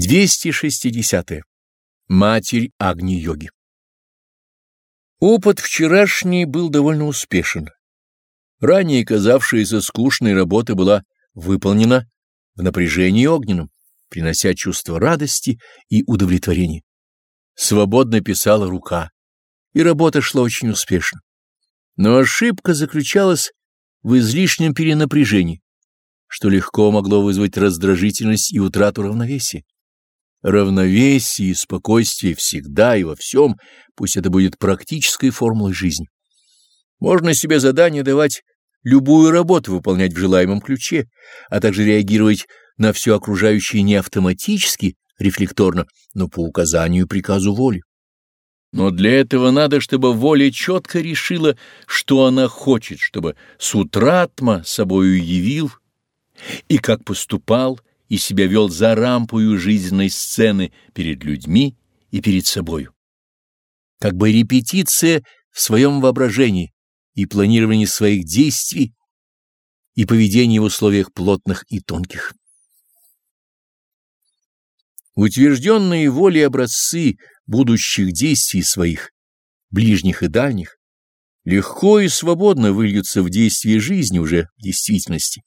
260. -е. Матерь Агни-йоги Опыт вчерашний был довольно успешен. Ранее казавшаяся скучной работа была выполнена в напряжении огненном, принося чувство радости и удовлетворения. Свободно писала рука, и работа шла очень успешно. Но ошибка заключалась в излишнем перенапряжении, что легко могло вызвать раздражительность и утрату равновесия. Равновесие и спокойствие всегда и во всем, пусть это будет практической формулой жизни. Можно себе задание давать любую работу выполнять в желаемом ключе, а также реагировать на все окружающее не автоматически, рефлекторно, но по указанию и приказу воли. Но для этого надо, чтобы воля четко решила, что она хочет, чтобы сутратма собою явил и как поступал, и себя вел за рампою жизненной сцены перед людьми и перед собою. Как бы репетиция в своем воображении и планирование своих действий и поведения в условиях плотных и тонких. Утвержденные волей образцы будущих действий своих, ближних и дальних, легко и свободно выльются в действие жизни уже в действительности.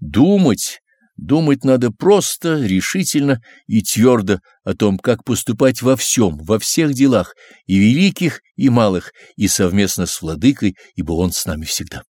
Думать Думать надо просто, решительно и твердо о том, как поступать во всем, во всех делах, и великих, и малых, и совместно с Владыкой, ибо Он с нами всегда.